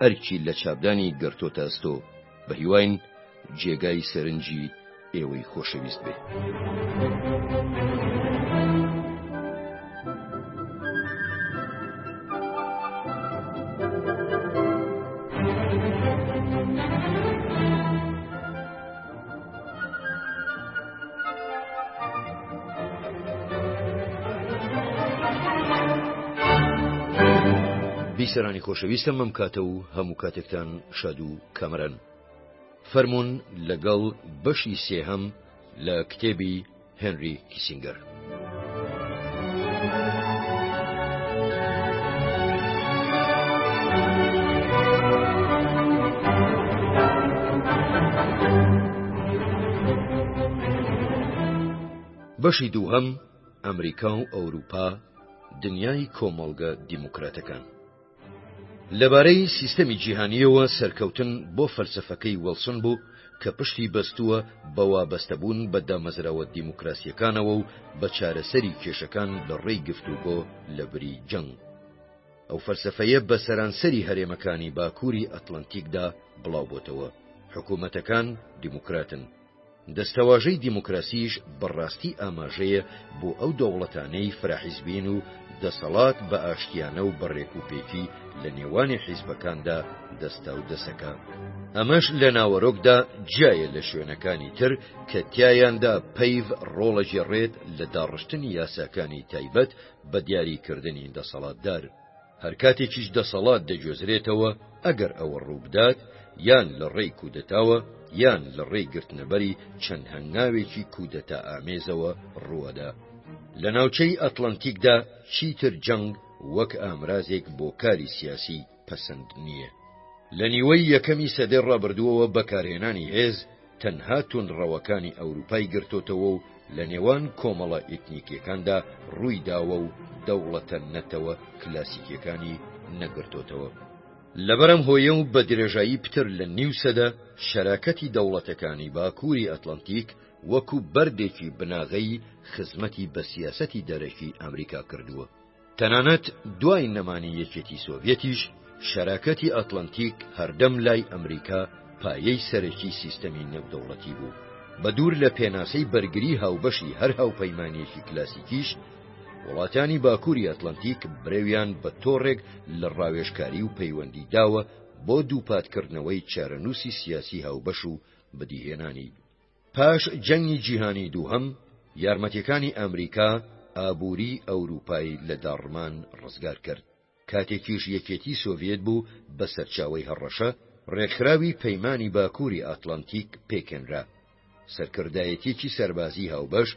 ئەرکی لە چاپدانی گەرتۆتە ئەستۆ بە هیواین جێگای سەرنجی ئێوەی خۆشەویست بێ. بیسەرانی خۆشەویستم مەم کاتە و هەموو کاتێکتان شاد و کامران فەرمونون لەگەڵ بەشی سێهەم لە کتێبی هێنری کیسینگەر. بەشی دووهەم ئەمریکا و ئەوروپا دنیای کۆمەڵگە دیموکراتەکان لەبارەی سیستەمی جیهانییەوە سەرکەوتن بۆ فەلسەفەکەی وڵسن بوو کە پشتی بەستووە بە وابەستەبوون بە دامەزراوە دیموکراسییەکانەوە و بە چارەسەری کێشەکان لە ڕێی گفتوگۆ لە بری جەنگ. ئەو فەلسەفەیە بە سەرانسەری هەرێمەکانی باکووری ئەتڵەنتیکدا بڵاوبۆتەوە، حکوومەتەکان دیموکراتن، دەستەواژەی دیموکراسیش بە ڕاستی ئاماژەیە بۆ ئەو دەوڵەتانەی فراحیزبین و دەسەڵات بە ئاشتیانە و بە ڕێکوپێکی لە نێوانی حیزبەکاندا دەستە و دەسەکە. ئەمەش لە ناوەرۆکدا جیایە لە شوێنەکانی تر کە تیایاندا پەیڤ ڕۆڵەگێڕێت لە داڕشتنی یاساکانی تایبەت بە دیاریکردنی دەسەڵاتدار. هەر کاتێکیش دەسەڵات دەگوێزرێتەوە، ئەگەر ئەوە ڕووبدات، یان لە ڕێی کودەتاوە، یان لە ڕێی گرتنەبەری چەند هەنگاوێکی کودەتائامێزەوە ڕووەدا. لە ناوچەی ئەتڵەنتیکدا چیتر جەنگ وەک ئامرازێک بۆ کاری سیاسی پەسەند نییە. لە نیوەی یەکەمی سەدەی ڕابردووەوە بەکارهێنانی هێز، تەنها توندڕەوەکانی ئەوروپای گرتۆتەوە و لە نێوان کۆمەڵە ئیتنیکیەکاندا ڕووی داوە و دەوڵەتە نەتەوە کلاسیکیەکانی نەگرتۆتەوە. لەبەر ئەم هۆیە و بە درێژایی پتر لە نیو سەدە، شەراکەتی دەوڵەتەکانی باکووری ئەتڵەنتیک وەکو بەردێکی بناغەیی خزمەتی بە سیاسەتی دەرەکی ئەمریکا کردووە. تەنانەت دوای نەمانی یەکێتی سۆڤیەتیش شەراکەتی ئەتڵەنتیک هەردەم لای ئەمریکا پایەی سەرەکی سیستەمی نێودەوڵەتی بوو، بەدوور لە پێناسەی بەرگری هاوبەشی هەر هاوپەیمانییەکی کلاسیکیش، وڵاتانی باکووری ئەتڵەنتیک برەویان بە تۆڕێک لە ڕاوێژکاری و پەیوەندی داوە بۆ دووپاتکردنەوەی چارەنووسی سیاسی هاوبەش و بەدیهێنانی. پاش جەنگی جیهانی دووهەم، یارمەتیەکانی ئەمریکا ئابووری ئەوروپای لە داڕمان ڕزگار کرد، کاتێکیش یەکێتی سۆڤیەت بوو بە سەرچاوەی هەڕەشە، ڕێکخراوی پەیمانی باکووری ئاتلانتیک پێکهێنرا، سەرکردایەتیەکی سەربازی هاوبەش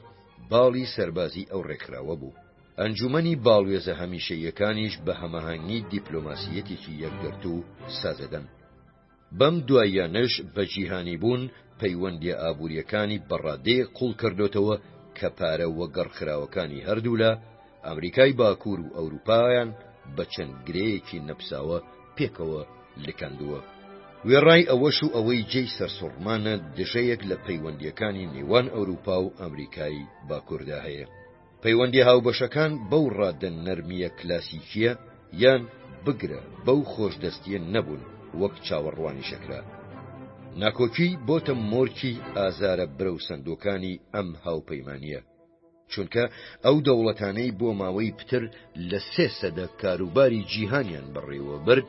باڵی سەربازی ئەو ڕێکخراوە بوو، ئەنجومەنی باڵوێزە هەمیشەییەکانیش بە هەماهەنگی دیپلۆماسیەتێکی یەکگرتوو سازەدەن. بەم دواییانەش بە جیهانیبوون پەیوەندییە ئابوورییەکانی بە ڕادەیەک قووڵ کردۆتەوە کە پارە وەگەڕ خراوەکانی هەردوولا، ئەمریکای باکوور و ئەورووپایان بە چەند گرێیەکی نەپساوە پێکەوە لکاندووە. وێڕای ئەوەش و ئەوەی جێی سەرسووڕمانە دژەیەک لە پەیوەندییەکانی نێوان ئەورووپا و ئەمریکای باکووردا هەیە. پەیوەندییە هاوبەشەکان بەو ڕادە نەرمییە کلاسیکییە یان بگرە بەو خۆشدەستییە نەبوون وەک چاوەڕوانیش ئەکرا. ناکۆکی بۆتە مۆرکی ئازارە برەوسەندووەکانی ئەم هاوپەیمانییە، چونکە ئەو دەوڵەتانەی بۆ ماوەی پتر لە سێ سەدە کاروباری جیهانیان بەڕێوەبرد،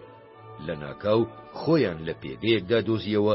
لەناکاو خۆیان لە پێگەیەکدا دۆزییەوە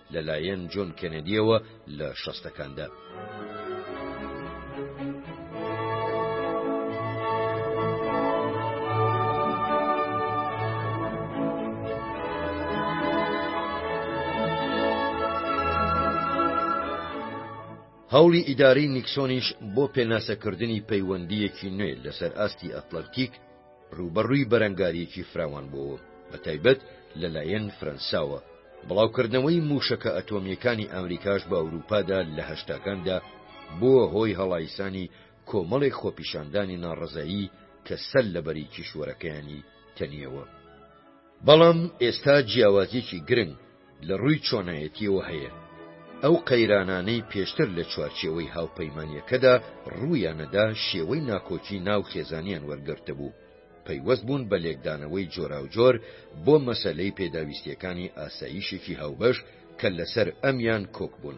لەلایەن جۆن کەنەدیەوە لە شەستەکاندا. هەوڵی ئیداری نیکسۆنیش بۆ پێناسەکردنی پەیوەندیەکی نوێ لەسەر ئاستی ئەتلەنتیک ڕووبەڕووی بەرەنگارییەکی فراوان بووەوە، بەتایبەت لەلایەن فەرەنساوە، بڵاوکردنەوەی مووشەکە ئەتۆمییەکانی ئەمریکاش بە ئەورووپادا لە هەشتاکاندا بووە هۆی هەڵایسانی کۆمەڵێک خۆپیشاندانی ناڕەزایی کە سەر لەبەری کیشوەرەکەیانی تەنییەوە. بەڵام ئێستا جیاوازیەکی گرنگ لە ڕووی چۆنایەتیەوە هەیە ئەو قەیرانانەی پێشتر لە چوارچێوەی هاوپەیمانیەکەدا ڕوویانەدا شێوەی ناکۆکی ناو خێزانیان وەرگرتبوو پەیوەست بوون بە لێکدانەوەی جۆراوجۆر بۆ مەسەلەی پێداویستیەکانی ئاساییشێکی هاوبەش کە لەسەر ئەمیان کۆک بوون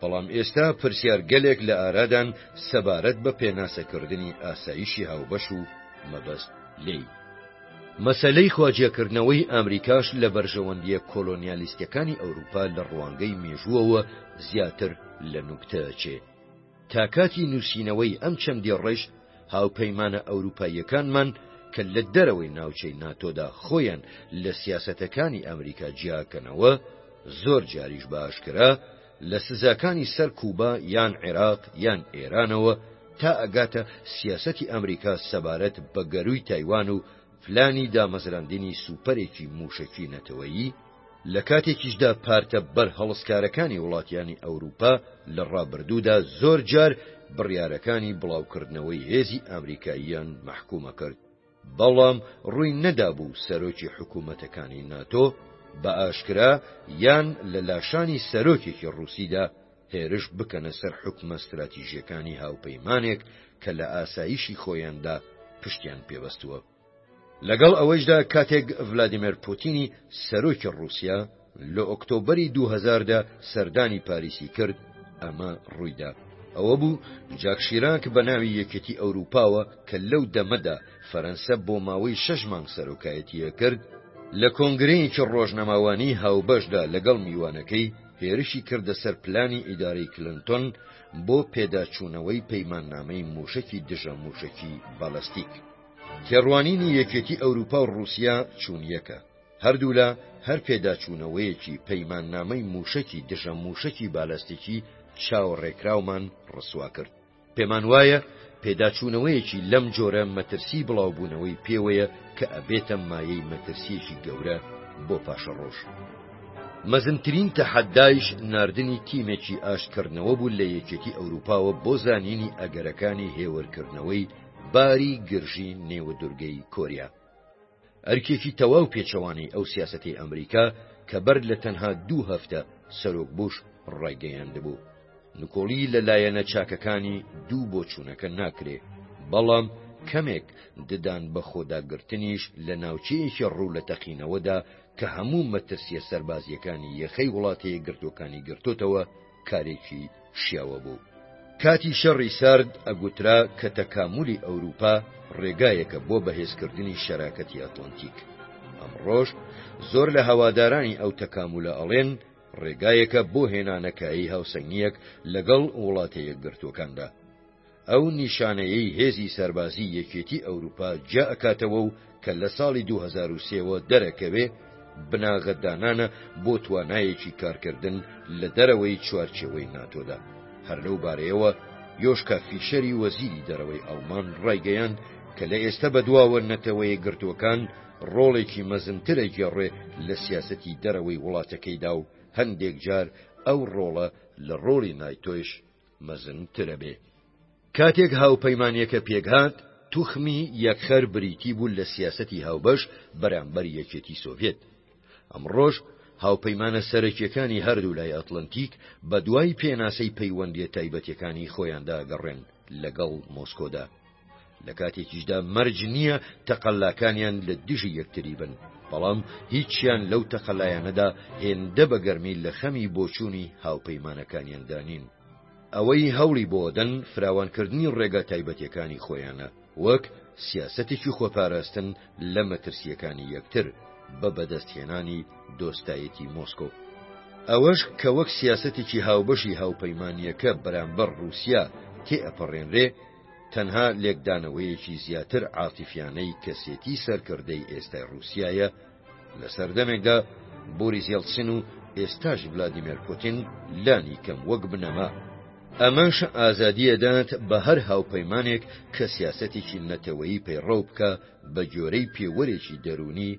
بەڵام ئێستا پرسیارگەلێک لە ئارادان سەبارەت بە پێناسەکردنی ئاسایشی هاوبەش و مەبەست لێی. مەسەلەی خۆجێکردنەوەی ئامریکاش لە بەرژەوەندییە کۆلۆنیالیستیەکانی ئەوروپا لە ڕوانگەی مێژووەوە زیاتر لە نوکتە ئەچێ. تا کاتی نووسینەوەی ئەم چەند دێڕەیش هاوپەیمانە ئەوروپاییەکانمان کە لە دەرەوەی ناوچەی ناتۆدا خۆیان لە سیاسەتەکانی ئامریکا جیاکەنەوە، زۆر جاریش بە ئاشکرا لە سزاکانی سەر کوبا یان عێراق یان ئێرانەوە تا ئەگاتە سیاسەتی ئەمریکا سەبارەت بە گەرووی تایوان و پلانی دامەزراندنی سوپەرێکی موشەکی نەتەوەیی، لە کاتێکیشدا پارتە بەرهەڵستکارەکانی وڵاتیانی ئەوروپا لە ڕابردوودا زۆر جار بڕیارەکانی بڵاوکردنەوەی هێزی ئەمریکاییان مەحکومەکرد. بەڵام ڕووی نەدابوو سەرۆکی حکوومەتەکانی ناتۆ بە ئاشکرا یان لە لاشانی سەرۆکێکی ڕووسیدا هێرش بکەنە سەر حکومە ستراتیژیەکانی هاوپەیمانێک کە لە ئاسایشی خۆیاندا پشتیان پێبەستووە. لەگەڵ ئەوەیشدا کاتێک ڤلادیمێر پوتینی سەرۆکی ڕووسیا، لە ئۆکتۆبەری دوو هەزار دا سەردانی پاریسی کرد، ئەمە ڕوویدا. ئەوە بوو جاک شیراک بە ناوی یەکێتی ئەوروپاوە کە لەو دەمەدا فەرەنسە بۆ ماوەی شەش مانگ سەرۆکایەتی ئەکرد، لە کۆنگرەیەکی ڕۆژنەماوانی هاوبەشدا لەگەڵ میوانەکەی، هێرشی کردە سەر پلانی ئیدارەی کلنتۆن بۆ پێداچوونەوەی پەیماننامەی مووشەکی دژە مووشەکی بالاستیک. تێڕوانینی یەکێتی ئەوروپا و ڕووسیا چوون یەکە. هەردوولا هەر پێداچوونەوەیەکی پەیماننامەی مووشەکی دژە مووشەکی بالستیکی چاوەڕێکراومان ڕسوا کرد. پێمان وایە پێداچوونەوەیەکی لەم جۆرە مەترسی بڵاوبوونەوەی پێوەیە کە ئەبێتە مایەی مەترسییەکی گەورە بۆ پاشەڕۆژ. مەزنترین تەحەدایش ناردنی تیمێکی ئاشتکردنەوە بوو لە یەکێتی ئەوروپاوە بۆ زانینی ئەگەرەکانی هێورکردنەوەی باری گرژی نێوەدورگەی کۆریا. ئەرکێکی تەواو پێچەوانەی ئەو سیاسەتەی ئەمریکا کە بەر لە تەنها دوو هەفتە سەرۆک بوش ڕایگەیاندبوو. نکۆڵی لە لایەنە چاکەکانی دوو بۆچوونەکە ناکرێ، بەڵام کەمێک ددان بە خۆداگرتنیش لە ناوچەیەکی ڕوو لە تەقینەوەدا کە هەموو مەترسییە سەربازییەکانی یەخەی وڵاتە یەکگرتووەکانی گرتۆتەوە، کارێکی شیاوە بوو. کاتی شەڕی سارد ئەگوترا کە تەکامولی ئەوروپا ڕێگایەکە بۆ بەهێزکردنی شەراکەتی ئەتڵەنتیک. ئەمڕۆش زۆر لە هەوادارانی ئەو تەکامولە ئەڵێن ڕێگایەکە بۆ هێنانەکایەی هاوسەنگییەک لەگەڵ وڵاتە یەکگرتووەکاندا. ئەو نیشانەیەی هێزی سەربازی یەکێتی ئەوروپا جیا ئەکاتەوە و کە لە ساڵی دوو هەزار و سێ وە دەرەکەوێ، بناغە دانانە بۆ توانایەکی کارکردن لە دەرەوەی چوارچێوەی ناتۆدا. هەر لەو بارەیەوە یۆشکا فیشەری وەزیری دەرەوەی ئەڵمان ڕایگەیاند کە لە ئێستە بەدواوە نەتەوەیەکگرتووەکان ڕۆڵێکی مەزنتر ئەگێڕێ لە سیاسەتی دەرەوەی وڵاتەکەیدا و هەندێک جار ئەو ڕۆڵە لە ڕۆڵی نایتۆیش مەزنترەبێ کاتێک هاوپەیمانیەکە پێکهات توخمی یەکخەر بریتی بوو لە سیاسەتی هاوبەش بەرامبەر یەکێتی سۆڤێت ئەمڕۆژ هاوپەیمانە سەرەکیەکانی هەردوو لای ئەتلەنتیک بە دوای پێناسەی پەیوەندیە تایبەتەکانی خۆیاندا گەڕێن لەگەڵ مۆسکۆدا لە کاتێکیشدا مەرج نییە تەقەللاکانیان لە دژی یەکتری بن بەڵام هیچیان لەو تەقەلایەنەدا هێندە بە گەرمی لە خەمی بۆچوونی هاوپەیمانەکانیاندا نین ئەوەی هەوڵی بۆدەن فراوانکردنی ڕێگا تایبەتەکانی خۆیانە وەک سیاسەتێکی خۆپاراستن لە مەترسیەکانی یەکتر بە بەدەستهێنانی دۆستایەتی مۆسکۆ ئەوەش کە وەک سیاسەتێکی هاوبەشی هاوپەیمانیەکە بەرامبەر رووسیا تێئەپەڕێنرێ تەنها لێکدانەوەیەکی زیاتر عاتیفیانەی کەسێتی سەرکردەی ئێستای ڕووسیایە، لە سەردەمێکدا بۆریس یەڵتسن و ئێستاش ڤلادیمێر پوتین لانی کەم وەک بنەما، ئەمەش ئازادی ئەدات بە هەر هاوپەیمانێک کە سیاسەتێکی نەتەوەیی پەیڕەو بکا بە گۆرەی پێوەرێکی دەروونی،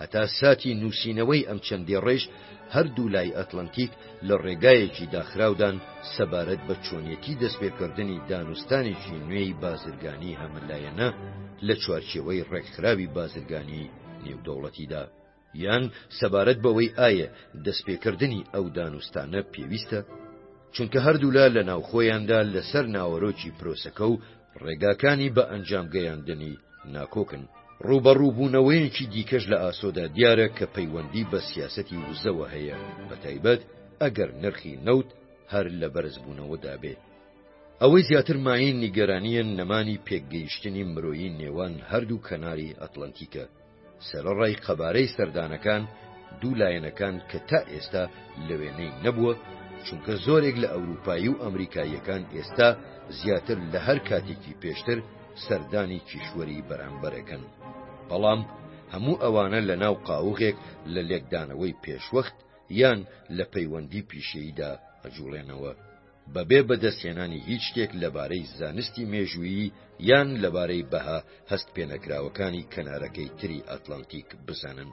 هەتا ساتی نووسینەوەی ئەم چەند دێڕەیش هەردوو لای ئەتلەنتیک لە ڕێگایەکی داخراودان سەبارەت بە چۆنیەتی دەستپێکردنی دانوستانێکی نوێی بازرگانی هەمەلایەنە لە چوارچێوەی ڕێکخراوی بازرگانی نێودەوڵەتیدا یان سەبارەت بەوەی ئایا دەستپێکردنی ئەو دانوستانە پێویستە چونکە هەردوولا لە ناوخۆیاندا لەسەر ناوەرۆکی پرۆسەکە و ڕێگاکانی بە ئەنجام گەیاندنی ناکۆکن. ڕووبەڕووبوونەوەیەکی دیکەش لە ئاسۆدا دیارە کە پەیوەندی بە سیاسەتی وزەوە هەیە بە تایبەت ئەگەر نرخی نەوت هەر لە بەرزبوونەوەدا بێ. ئەوەی زیاتر مایەی نیگەرانییە نەمانی پێکگەیشتنی مرۆیی نێوان هەردوو کەناری ئەتڵەنتیکە. سەرەڕای قەبارەی سەردانەکان، دوو لایەنەکان کە تا ئێستا لە وێنەی نەبووە، چونکە زۆرێک لە ئەوروپایی و ئەمریکاییەکان ئێستا زیاتر لە هەر کاتێکی پێشتر سەردانی کیشوەری بەرامبەرەکەن، بەڵام هەموو ئەوانە لەناو قاوغێک لە لێکدانەوەی پێشوەخت یان لە پەیوەندی پیشەییدا ئەجوڵێنەوە. بەبێ بەدەستهێنانی هیچ شتێک لەبارەی زانستی مێژوویی یان لەبارەی بەها هەست پێنەکراوەکانی کەنارەکەی تری ئەتلانتیک بزانن.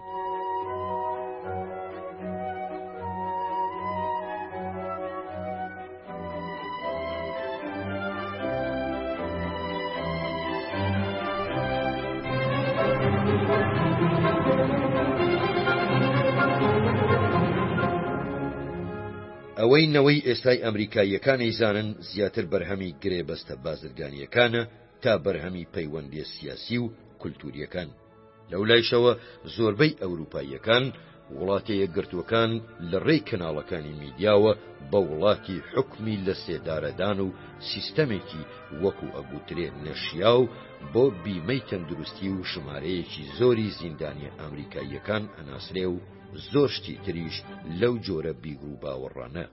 ئەوەی نەوەی ئێستای ئەمریکاییەکان ئەیزانن زیاتر بەرهەمی گرێبەستە بازرگانییەکانە تا بەرهەمی پەیوەندییە سیاسی و کولتوورییەکان. لەولایشەوە زۆربەی ئەوروپاییەکان، وڵاتە یەکگرتووەکان لە ڕێی کەناڵەکانی میدیاوە بە وڵاتی حوکمی لە سێدارەدان و سیستەمێکی وەکوو ئەگوترێ نەشیاو بۆ بیمەی تەندروستی و ژمارەیەکی زۆری زیندانییە ئەمریکاییەکان ئەناسرێ و زۆر شتی تریش لەو جۆرە بیرو باوەڕانە.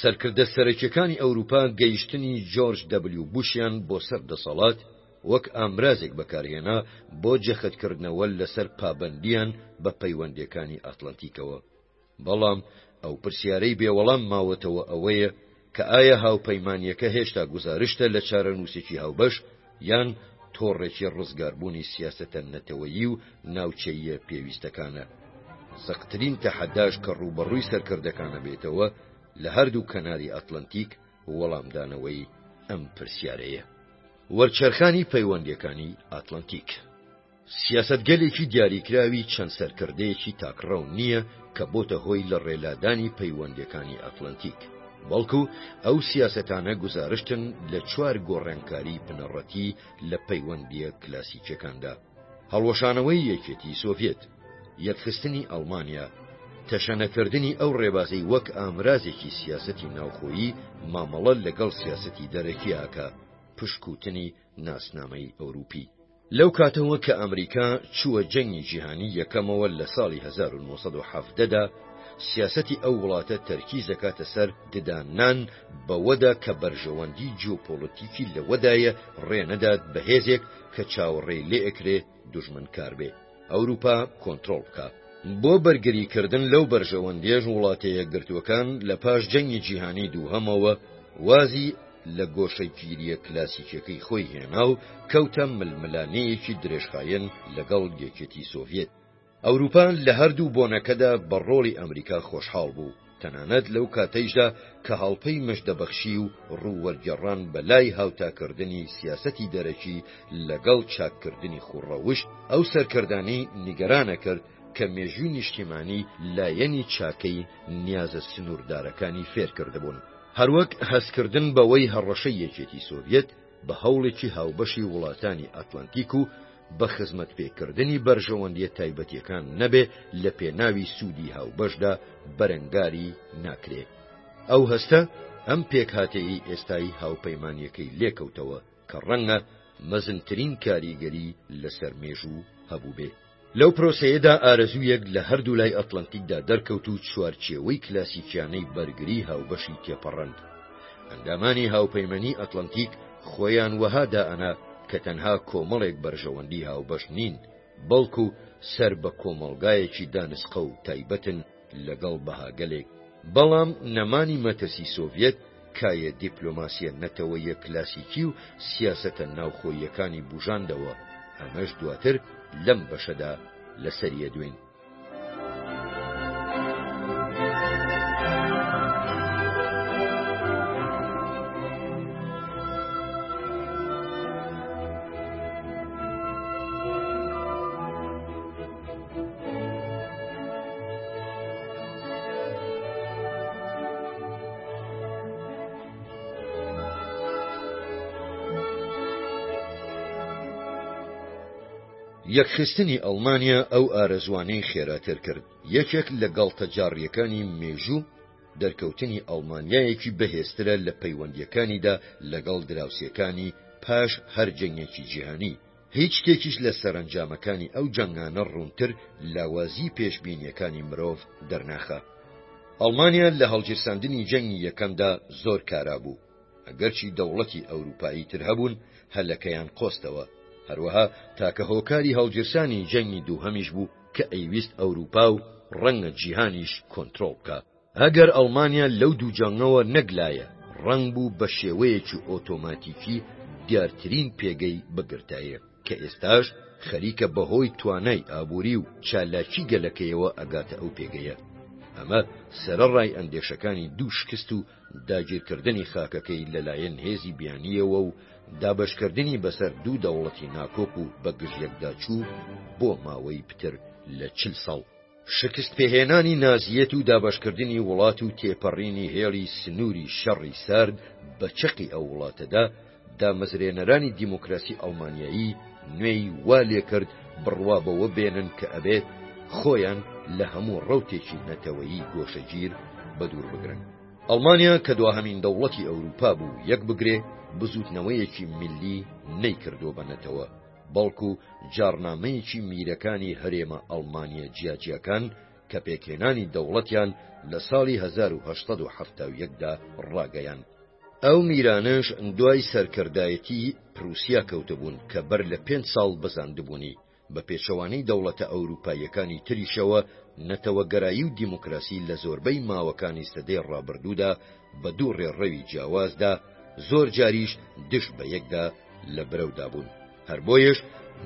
سەرکردە سەرەکیەکانی ئەوروپا گەیشتنی جۆرج دەبلیو بوشیان بۆ سەر دەسەڵات وەک ئامرازێک بەکارهێنا بۆ جەخت کردنەوە لەسەر پابەندیان بە پەیوەندیەکانی ئاتلەنتیکەوە. بەڵام ئەو پرسیارەی بێ وەڵام ماوەتەوە ئەوەیە، کە ئایا هاوپەیمانییەکە هێشتا گوزارشتە لە چارەنووسێکی هاوبەش یان تۆڕێکی ڕزگاربوونی سیاسەتە نەتەوەیی و ناوچەییە پێویستەکانە. زەقترین تەحەداش کە ڕووبەڕووی سەرکردەکانەبێتەوە لە هەردوو کەناری ئەتڵەنتیک وەڵامدانەوەی ئەم پرسیارەیە. وەرچەرخانی پەیوەندییەکانی ئەتڵەنتیک. سیاسەتگەلێکی دیاریکراوی چەند سەرکردەیەکی تاکڕەو نییە کە بۆتە هۆی لە ڕێلادانی پەیوەندیەکانی ئەتلەنتیک، بەڵکو ئەو سیاسەتانە گوزارشتن لە چوار گۆڕێنکاری بنەڕەتی لە پەیوەندیە کلاسیکیەکاندا، هەڵوەشانەوەی یەکێتی سۆڤیەت، یەکخستنی ئەڵمانیا، تەشەنەکردنی ئەو ڕێبازەی وەک ئامرازێکی سیاسەتی ناوخۆیی مامەڵە لەگەڵ سیاسەتی دەرەکیاکا، پشکوتنی ناسنامەی ئەوروپی. لەو کاتەوە کە ئەمریکا چووە جەنگی جیهانی یەکەمەوە لە ساڵی هەزار و نۆ سەد و حەڤدە دا، سیاسەتی ئەو وڵاتە تەرکیز دەکاتە سەر دداننان بەوەدا کە بەرژەوەندی جیۆپۆڵەتیکی لەوەدایە ڕێ نەدات بە هێزێک کە چاوەڕێی لێ ئەکرێ دوژمنکار بێ. ئەوروپا کۆنترۆڵ بکا. بۆ بەرگری کردن لەو بەرژەوەندیەش وڵاتە یەکگرتووەکان لە پاش جەنگی جیهانی دووهەمەوە وازی لە گۆشەگیریە کلاسیکیەکەی خۆی هێنا و کەوتە ململانێیەکی درێژخایەن لەگەڵ یەکێتی سۆڤیەت. ئەوروپا لە هەردوو بۆنەکەدا بە ڕۆڵی ئەمریکا خۆشحاڵ بوو. تەنانەت لەو کاتەیشدا کە هاوپەی مژدەبەخشی و ڕوو وەرگێڕان بە لای هاوتاکردنی سیاسەتی دەرەکی لەگەڵ چاککردنی خووڕەوشت، ئەو سەرکردانەی نیگەرانە کرد کە مێژووی نیشتیمانی لایەنی چاکەی نیازە سنووردارەکانی فێرکردبوون. هەروەک هەستکردن بەوەی هەڕەشەی یەکێتی سۆڤیەت، بە هەوڵێکی هاوبەشی وڵاتانی ئەتلەنتیک و بە خزمەتپێکردنی بەرژەوەندیە تایبەتیەکان نەبێ لە پێناوی سوودی هاوبەشدا بەرەنگاری ناکرێت ئەو هەستە ئەم پێکهاتەیی ئێستایی هاوپەیمانیەکەی لێکەوتەوە کە ڕەنگە مەزنترین کاریگەری لەسەر مێژوو هەبوو بێ. لەو پرۆسەیەدا ئارەزوویەک لە هەردوو لای ئەتڵەنتیکدا دەرکەوت و چوارچێوەی کلاسیکیانەی بەرگری هاوبەشی تێپەڕاند. ئەندامانی هاوپەیمەنی ئەتڵەنتیک خۆیان وەها دائەنا کە تەنها کۆمەڵێک بەرژەوەندی هاوبەش نین، بەڵکو سەر بە کۆمەڵگایەکی دانسقە و تایبەتن، لەگەڵ بەهاگەلێک، بەڵام نەمانی مەترسی سۆڤیەت کایە دیپلۆماسییە نەتەوەییە کلاسیکی و سیاسەتە ناوخۆییەکانی بوژاندەوە، ئەمەش دواتر لەم بەشەدا لەسەری ئەدوێین. یەکخستنی ئەڵمانیا ئەو ئارەزوانەی خێراتر کرد یەکێک لە گەڵتە جاڕیەکانی مێژوو دەرکەوتنی ئەڵمانیایەکی بەهێزترە لە پەیوەندیەکانیدا لەگەڵ دراوسەکانی پاش هەر جەنگێکی جیهانی هیچ شتێکیش لە سەرەنجامەکانی ئەو جەنگانە ڕوونتر لاوازی پێشبینیەکانی مرۆڤ دەرناخا. ئەڵمانیا لە هەڵگیرساندنی جەنگی یەکەمدا زۆر کارا بوو، ئەگەرچی دەوڵەتی ئەوروپایی تر هەبوون هەلەکەیان قۆستەوە، هەروەها تاکە هۆکاری هەڵگیرسانی جەنگی دووهەمیش بوو کە ئەیویست ئەوروپا و ڕەنگە جیهانیش کۆنترۆڵ بکا. ئەگەر ئەڵمانیا لەو دوو جەنگەوە نەگلایە ڕەنگ بوو بە شێوەیەکی ئۆتۆماتیکی دیارترین پێگەی بگرتایە کە ئێستاش خەریکە بەهۆی توانای ئابووری و چالاکی گەلەکەیەوە ئەگاتە ئەو پێگەیە ئەمە سەرەڕای ئەندێشەکانی دوو شکست و داگیرکردنی خاکەکەی لەلایەن هێزی بیانیەوە و دابشکردنی بەسەر دوو دەوڵەتی ناکۆک و بە گژێکداچوو بۆ ماوەی پتر لە چل ساڵ شکستپێهێنانی نازیەت و دابەشکردنی وڵات و تێپەڕینی هێڵی سنووری شەڕی سارد بە چەقی ئەو وڵاتەدا، دامەزرێنەرانی دیموکراسی ئەڵمانیایی نوێی وا لێکرد بڕوا بەوە بێنن کە ئەبێت خۆیان لە هەموو ڕەوتێکی نەتەوەیی گۆشەگیر بەدوور بگرن. ئەڵمانیا کە دواهەمین دەوڵەتی ئەوروپا بوو یەکبگرێ، بزووتنەوەیەکی میللی نەیکردووە بە نەتەوە، بەڵکو جاڕنامەیەکی میرەکانی هەرێمە ئەڵمانییە جیاجیاکان کە پێکهێنانی دەوڵەتیان لە ساڵی هەزار و هەشت سەد و حەفتا و یەک دا ڕاگەیاند. ئەو میرانەش دوای سەرکردایەتیی پرووسیا کەوتبوون کە بەر لە پێنج ساڵ بەزاندبوونی، بە پێچەوانەی دەوڵەتە ئەورووپاییەکانی تریشەوە، نەتەوەگەرایی و دیموکراسی لە زۆربەی ماوەکانی سەدەی ڕابردوودا بە دوو ڕێڕەوی جیاوازدا زۆر جاریش دژ بە یەکدا لە برەودا بوون هەر بۆیەش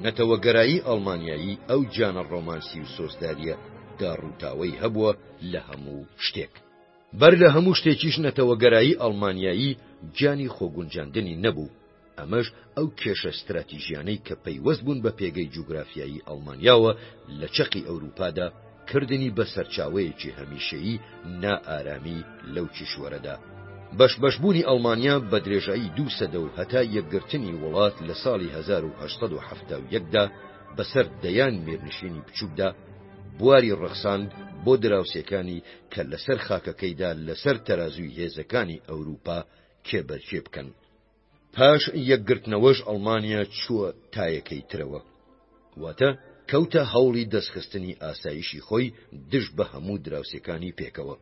نەتەوەگەرایی ئەڵمانیایی ئەو گیانە ڕۆمانسی و سۆزداریە دا ڕووتاوەی هەبووە لە هەموو شتێک بەر لە هەموو شتێکیش نەتەوەگەرایی ئەڵمانیایی گیانی خۆگونجاندنی نەبوو ئەمەش ئەو کێشە ستراتیژیانەی کە پەیوەست بوون بە پێگەی جوگرافیایی ئەڵمانیاوە لە چەقی ئەوروپادا، کردنی بە سەرچاوەیەکی هەمیشەیی نائارامی لەو کیشوەرەدا. بەشبەشبوونی ئەڵمانیا بە درێژایی دوو سەدە و هەتا یەکگرتنی وڵات لە ساڵی 1871 دا بەسەر دەیان میرنشینی بچووکدا، بواری ڕەخساند بۆ دراوسێکانی کە لەسەر خاکەکەیدا لەسەر تەرازووی هێزەکانی ئەوروپا کێبەرکێ بکەن. پاش یەکگرتنەوەش ئەڵمانیا چووە تایەکەی ترەوە واتە کەوتە هەوڵی دەستخستنی ئاسایشی خۆی دژ بە هەموو دراوسێکانی پێکەوە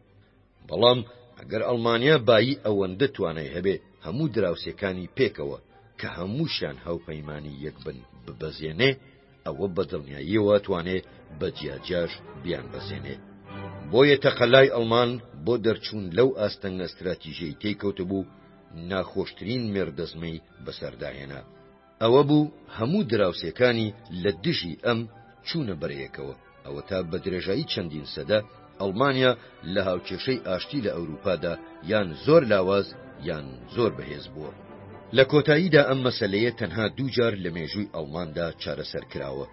بەڵام ئەگەر ئەڵمانیا بایی ئەوەندە توانای هەبێ هەموو دراوسێکانی پێکەوە کە هەمووشیان هاوپەیمانی یەکبن ببەزێنێ ئەوە بە دڵنیاییەوە توانێ بە جیاجیاش بیان بەزێنێ بۆیە تەقەلای ئەڵمان بۆ دەرچوون لەو ئاستەنگە ستراتیژەی تێکەوت بوو ناخۆشترین مێردەزمەی بەسەرداهێنا ئەوە بوو هەموو دراوسێکانی لە دژی ئەم چوونە بەرەیەکەوە ئەوەتا بە درێژایی چەندین سەدە ئەڵمانیا لە هاوکێشەی ئاشتی لە ئەوروپادا یان زۆر لاواز یان زۆر بەهێز بووە. لە کۆتاییدا ئەم مەسەلەیە تەنها دووجار لە مێژووی ئەڵماندا چارەسەر کراوە،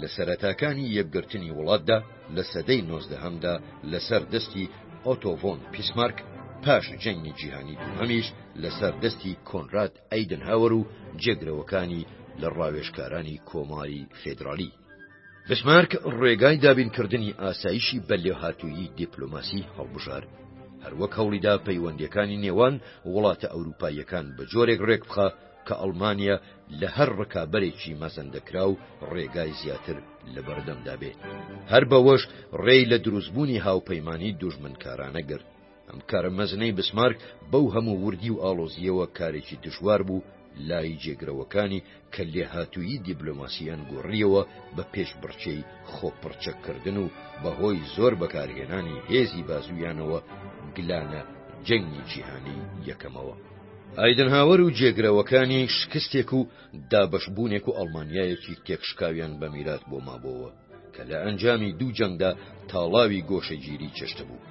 لە سەرەتاکانی یەکگرتنی وڵاتدا لە سەدەی نۆزدەهەمدا لەسەر دەستی ئۆتۆ ڤۆن پیسمارک، پاش جەنگی جیهانی دووهەمیش لەسەر دەستی کۆنراد ئەیدنهاوەر و جێگرەوەکانی لە ڕاوێژکارانی کۆماری فێدراڵی. بسمارک ڕێگای دابینکردنی ئاسایشی بە لێهاتوویی دیپلۆماسی هەڵبژارد هەروەک هەوڵیدا پەیوەندەکانی نێوان وڵاتە ئەوروپاییەکان بە جۆرێک ڕێک بخە کە ئەڵمانیا لە هەر ڕکابەرێکی مەزەندەکرا و ڕێگای زیاتر لە بەردەمدا بێت هەر بەوەش ڕێی لە دروستبوونی هاوپەیمانانی دوژمنکارانە گرت ئەم کارە مەزنەی بسمارک بەو هەموو وردی و ئاڵۆزییەوە کارێکی دژوار بوو لای جێگرەوەکانی کە لێهاتوویی دیبلۆماسییان گۆڕییەوە بە پێشبڕکێی خۆپڕچەککردن و بەهۆی زۆر بەکارهێنانی هێزی بازوویانەوە گلانە جەنگی جیهانی یەکەمەوە. ئایدنهاوەر و جێگرەوەکانی شکستێک و دابەشبوونێک و ئەڵمانیایەکی تێکشکاویان بە میرات بۆ مابۆوە. کە لە ئەنجامی دوو جەنگدا تاڵاوی گۆشەگیری چشت بوو.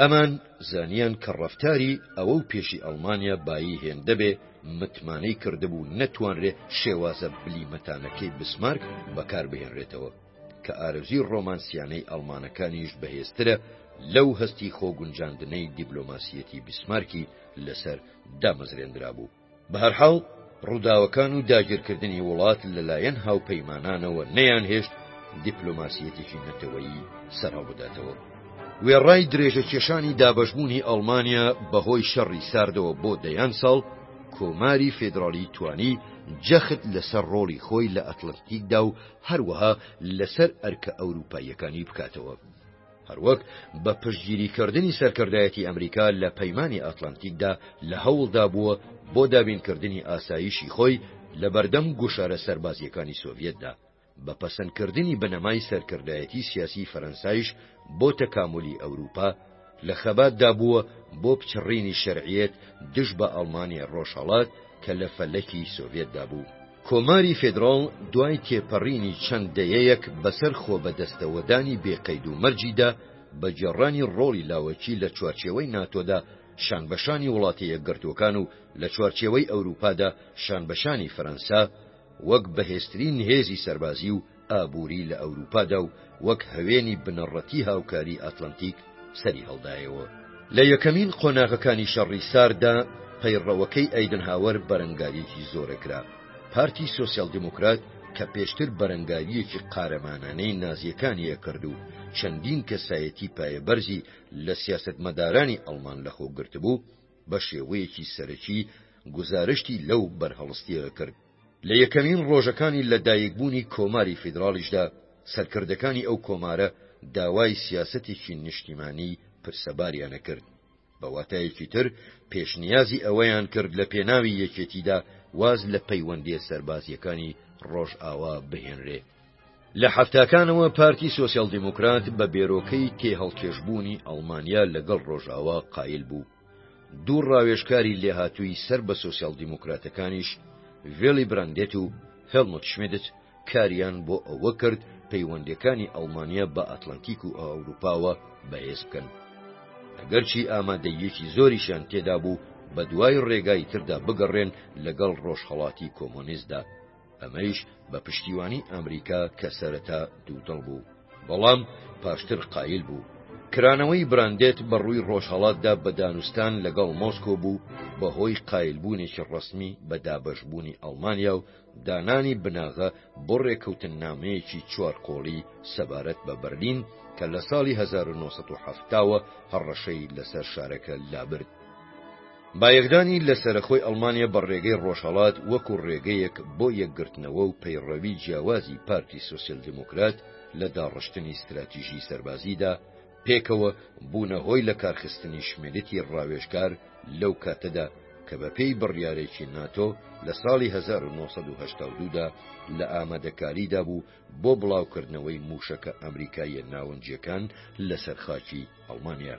ئەمان زانیان کە ڕفتاری ئەوە و پێشی ئەڵمانیا بایی هێندە بێ متمانەی کردبوو نەتوانرێ شێوازە بلیمەتانەکەی بسمارک بەکاربهێنرێتەوە کە ئارەزوی ڕۆمانسیانەی ئەڵمانەکانیش بەهێزترە لەو هەستی خۆگونجاندنەی دیبلۆماسیەتی بسمارکی لەسەر دامەزرێنرابوو. بەهەرحاڵ، ڕووداوەکان و داگیرکردنی وڵات لەلایەن هاوپەیمانانەوە نەیانهێشت دیپلۆماسییەتێکی نەتەوەیی سەرهەڵبداتەوە. وێڕای درێژەکێشانی دابەشبوونی ئەڵمانیا بەهۆی شەڕی ساردەوە بۆ دەیان ساڵ، کۆماری فێدراڵی توانی جەخت لەسەر ڕۆڵی خۆی لە ئەتڵەنتیکدا و هەروەها لەسەر ئەرکە ئەورووپاییەکانی بکاتەوە. هەروەک بە پشتگیریکردنی سەرکردایەتی ئەمریکا لە پەیمانی ئاتلانتیکدا لە هەوڵدا بووە بۆ دابینکردنی ئاسایشی خۆی لە بەردەم گوشارە سەربازییەکانی سۆڤیەتدا، بە پەسەندکردنی بنەمای سەرکردایەتی سیاسیی فەرەنسایش بۆ تەکامولی ئەوروپا، لە خەباتدا بووە بۆ پچڕینی شەرعیەت دژ بە ئەڵمانیی ڕۆژهەڵات کە لە فەلەکی سۆڤیەتدا بوو. کۆماری فێدراڵ دوای تێپەڕینی چەند دەیەیەک بەسەر خۆبەدەستەوەدانی بێ قەید و مەرجیدا بە گێڕانی ڕۆڵی لاوەکی لە چوارچێوەی ناتۆدا شانبەشانی وڵاتە یەکگرتووەکان و لە چوارچێوەی ئەوروپادا شانبەشانی فەرەنسا وەک بەهێزترین هێزی سەربازی و ئابووری لە ئەورووپادا و وەک هەوێنی بنەڕەتی هاوکاری ئاتلەنتیک سەری هەڵدایەوە. لە یەکەمین قۆناغەکانی شەڕی سارددا پەیڕەوەکەی ئەیدنهاوەر بەرەنگارییەکی زۆرە کرا. پارتی سۆسیال دیموکرات کە پێشتر بەرەنگارییەکی قارەمانانەی نازییەکانی ئەکرد و چەندین کەسایەتی پایەبەرزی لە سیاسەتمەدارانی ئەڵمان لەخۆگرتبوو، بە شێوەیەکی سەرەکی گوزارشتی لەو بەرهەڵستییە ئەکرد. لە یەکەمین ڕۆژەکانی لەدایکبوونی کۆماری فیدراڵیشدا سەرکردەکانی ئەو کۆمارە داوای سیاسەتێکی نیشتیمانیی پرسەباریانە کرد، بە واتایەکی تر پێشنیازی ئەوەیان کرد لە پێناوی یەکێتیدا واز لە پەیوەندییە سەربازییەکانی ڕۆژئاوا بهێنرێ. لە حەفتاکانەوە پارتی سۆسیال دیموکرات بە بێرۆکەی تێهەڵکێشبوونی ئەڵمانیا لەگەڵ ڕۆژئاوا قایل بوو، دوو ڕاوێژکاری لێهاتووی سەر بە سۆسیال دیموکراتەکانیش، ڤێلی براندێت و هێلمۆت شمێدت، کاریان بۆ ئەوە کرد پەیوەندییەکانی ئەڵمانیا بە ئاتلانتیک و ئەوروپاوە بەهێز بکەن. ئەگەرچی ئامادەییەکی زۆریشیان تێدا بوو بەدوای ڕێگای تردا بگەڕێن لەگەڵ ڕۆژهەڵاتی کۆمۆنیستدا، ئەمەیش بە پشتیوانی ئەمریکا کە سەرەتا دوودڵ بوو بەڵام پاشتر قایل بوو. کرانەوەی براندێت بە ڕووی ڕۆژهەڵاتدا بە دانوستان لەگەڵ مۆسکۆ بوو بە هۆی قایلبوونێکی ڕەسمی بە دابەشبوونی ئەڵمانیا و دانانی بناغە بۆ ڕێکەوتننامەیەکی چوار قۆڵی سەبارەت بە بەرلین کە لە ساڵی 1970ەوە هەڕەشەی لەسەر شارەکە لابرد. بایەخدانی لە سەرەخۆی ئەڵمانیا بە ڕێگەی ڕۆژهەڵات وەکو ڕێگەیەک بۆ یەکگرتنەوە و پەیڕەوی جیاوازی پارتی سۆسیال دیموکرات لە داڕشتنی ستراتیژی سەربازیدا، پێکەوە بوونە هۆی لەکارخستنی شمیلتی ڕاوێژکار لەو کاتەدا کە بەپێی بڕیارێکی ناتۆ لە ساڵی هەزار و نۆ سەد و هەشتا و دوو دا لە ئامادەکاریدا بوو بۆ بڵاوکردنەوەی مووشەکە ئەمریکاییە ناونجیەکان لەسەر خاکی ئەڵمانیا.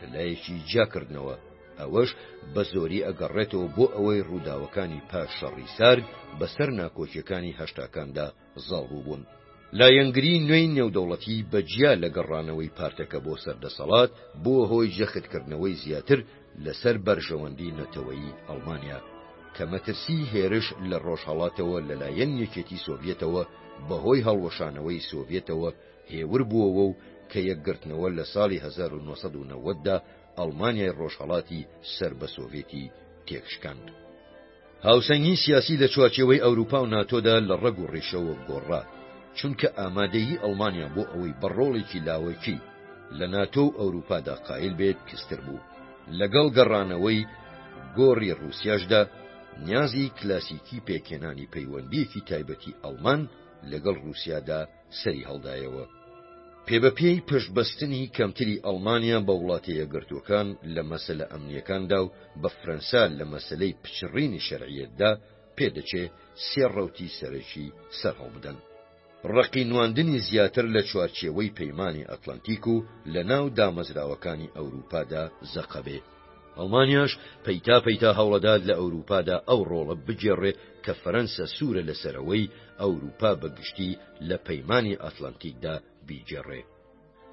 لە لایەکی جیا کردنەوە ئەوەش بە زۆری ئەگەڕێتەوە بۆ ئەوەی ڕووداوەکانی پاش شەڕی سارد بەسەر ناکۆکیەکانی هەشتاکاندا زاڵبوو بوون. لایەنگری نوێی نێودەوڵەتی بە جیا لە گەڕانەوەی پارتەکە بۆ سەر دەسەڵات بووە هۆی جەخت کردنەوەی زیاتر لەسەر بەرژەوەندی نەتەوەیی ئەڵمانیا کە مەترسی هێرش لە ڕۆژهەڵاتەوە لە لایەن یەکێتی سۆڤیەتەوە بە هۆی هەڵوەشانەوەی سۆڤیەتەوە هێور بووەوە و کە یەکگرتنەوە لە ساڵی هەزار و نۆ سەد و نەوەد دا ئەڵمانیای ڕۆژهەڵاتی سەر بە سۆڤێتی تێکشکاند. هاوسەنگی سیاسی لە چوارچێوەی ئەوروپا و ناتۆدا لە ڕەگ و ڕیشەوە گۆڕا، چونکە ئامادەیی ئەڵمانیا بۆ ئەوەی بە ڕۆڵێکی لاوەکی لە ناتۆ و ئەوروپادا قایل بێت کزتر بوو، لەگەڵ گەڕانەوەی گۆڕی ڕووسیاشدا نیازی کلاسیکی پێکهێنانی پەیوەندییەکی تایبەتی ئەڵمان لەگەڵ ڕووسیادا سەری هەڵدایەوە. پێبەپێی پشتبەستنی کەمتری ئەڵمانیا بە وڵاتە یەکگرتووەکان لە مەسەلە ئەمنییەکاندا و بە فرەنسا لە مەسەلەی پچڕینی شەرعییەتدا، پێدەچێ سێ ڕەوتی سەرەکی سەرهەڵبدەن. ڕەقی نواندنی زیاتر لە چوارچێوەی پەیمانی ئەتڵەنتیک و لەناو دامەزراوەکانی ئەورووپادا زەقەبێ. ئەڵمانیاش پەیتا پەیتا هەوڵەدات لە ئەوروپادا ئەو ڕۆڵە بگێڕێ کە فەرەنسە سوورە لەسەرەوەی ئەوروپا بە گشتی لە پەیمانی ئاتلانتیکدا بیگێڕێ.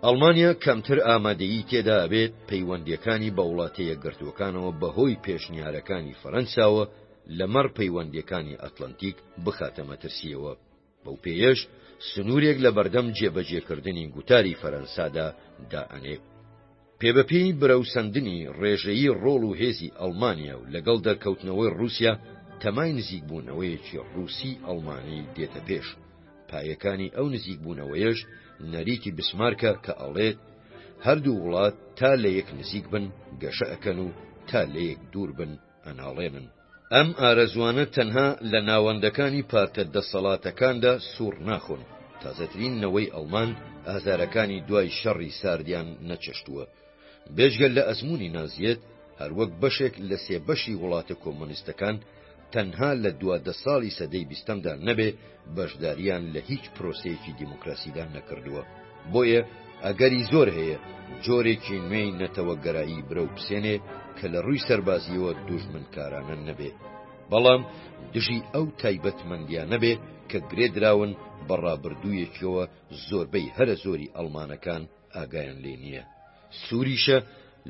ئەڵمانیا کەمتر ئامادەیی تێدا ئەبێت پەیوەندیەکانی بە وڵاتە یەکگرتووەکانەوە بە هۆی پێشنیارەکانی فەرەنساوە لە مەڕ پەیوەندیەکانی ئاتلانتیک بخاتە مەترسیەوە. بەو پێیەش سنوورێک لە بەردەم جێبەجێکردنی گوتاری فەرەنسادا دائەنێ. پێ بە پێی برەوسەندنی ڕێژەیی ڕۆڵ و هێزی ئەڵمانیا و لەگەڵ دەرکەوتنەوەی ڕووسیا تەمای نزیکبوونەوەیەکی ڕووسی ئەڵمانی دێتە پێش، پایەکانی ئەو نزیکبوونەوەیەش نەریتی بسمارکە کە ئەڵێت، هەردوو وڵات تا لەیەک نزیک بن گەشە ئەکەن و تا لەیەک دوور بن ئەناڵێنن. ئەم ئارەزووانە تەنها لە ناوەندەکانی پارتە دەسەڵاتەکاندا سووڕ ناخۆن، تازەترین نەوەی ئەڵمان ئازارەکانی دوای شەڕی ساردیان نەچەشتووە. بێجگە لە ئەزموونی نازیەت، هەروەک بەشێک لە سێ بەشی وڵاتە کۆمۆنیستەکان، تەنها لە دوا دە ساڵی سەدەی بیستەمدا نەبێ بەشدارییان لە هیچ پرۆسەیەکی دیموکراسیدا نەکردووە. بۆیە ئەگەری زۆر هەیە جۆرێکی نوێی نەتەوەگەرایی برەو بسێنێ کە لە ڕووی سەربازییەوە دوژمنکارانە نەبێ بەڵام دژی ئەو تایبەتمەندیانە بێ کە گرێ دراون بە ڕابردوویەکیەوە زۆربەی هەرە زۆری ئەڵمانەکان ئاگایان لێ نییە سووریشە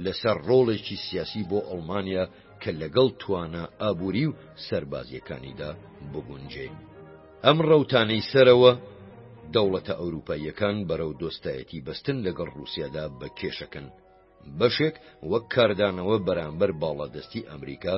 لەسەر ڕۆڵێکی سیاسی بۆ ئەڵمانیا کە لەگەڵ توانا ئابووری و سەربازییەکانیدا بگونجێ. ئەم ڕەوتانەی سەرەوە، دەوڵەتە ئەوروپاییەکان بەرەو دۆستایەتی بەستن لەگەڵ ڕووسیادا بە کێشەکەن، بەشێک وەک کاردانەوە بەرامبەر باڵادەستی ئەمریکا